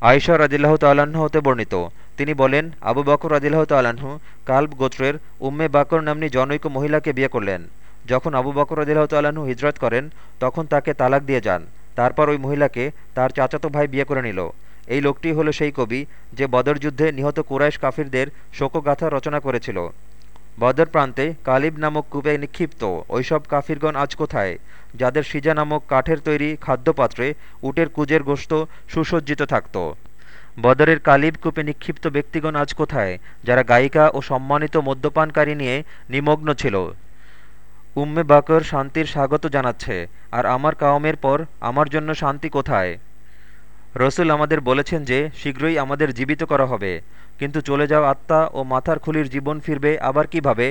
আয়েশা রাজিল্লাহ তাল্লাহ্ন হতে বর্ণিত। তিনি বলেন, আবু বকর রাজিল্লাহ তাল্লাহ্ন কাল্ব গোত্রের উম্মে বাকর নামনী জনৈক মহিলাকে বিয়ে করলেন। যখন আবু বকর রাজিল্লাহ তাল্লাহ্ন হিজরত করেন, তখন তাকে তালাক দিয়ে যান। তারপর ওই মহিলাকে তার চাচাতো ভাই বিয়ে করে নিল। এই লোকটি হলো সেই কবি যে বদর যুদ্ধে নিহত কুরাইশ কাফিরদের শোকগাথা রচনা করেছিল। বদর প্রান্তে কালিব নামক কূপে নিক্ষিপ্ত। ওইসব কাফিরগণ আজ কোথায়? যাদের সিজা নামক কাঠের তৈরি খাদ্যপাত্রে উটের কুজের গোস্ত সুসজ্জিত থাকত। বদরের কালিব কূপে নিক্ষিপ্ত ব্যক্তিগণ আজ কোথায়? যারা গায়িকা ও সম্মানিত মদ্যপানকারী নিয়ে নিমগ্ন ছিল। উম্মে বাকর শান্তির স্বাগত জানাচ্ছে, আর আমার কাওমের পর আমার জন্য শান্তি কোথায়? রসুল আমাদের বলেছেন যে, শীঘ্রই আমাদের জীবিত করা হবে। কিন্তু চলে যাওয়া আত্মা ও মাথার খুলির জীবন ফিরবে আবার কীভাবে?